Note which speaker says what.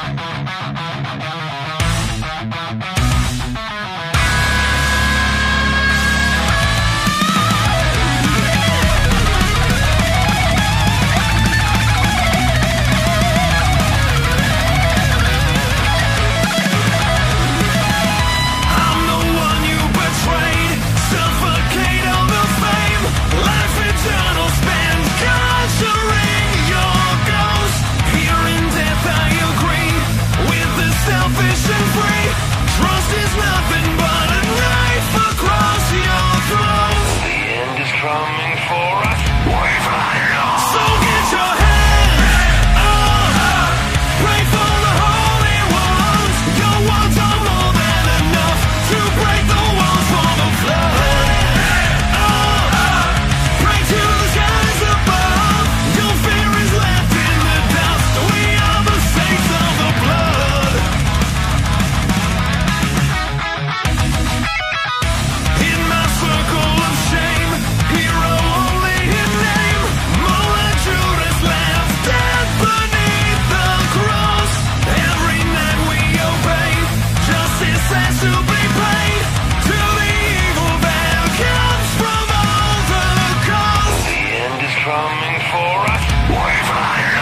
Speaker 1: Música
Speaker 2: coming for us.
Speaker 1: We've hired